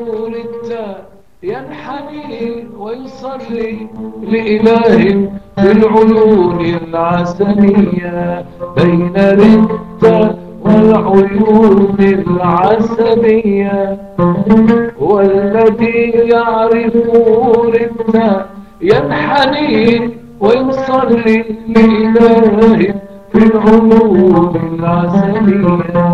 ولدت ينحني ويصلي لإله بالعيون العسلية بين ركت والعيون العسلية والذي يعرف ركت ينحني ويصلي لإله بالعيون العسلية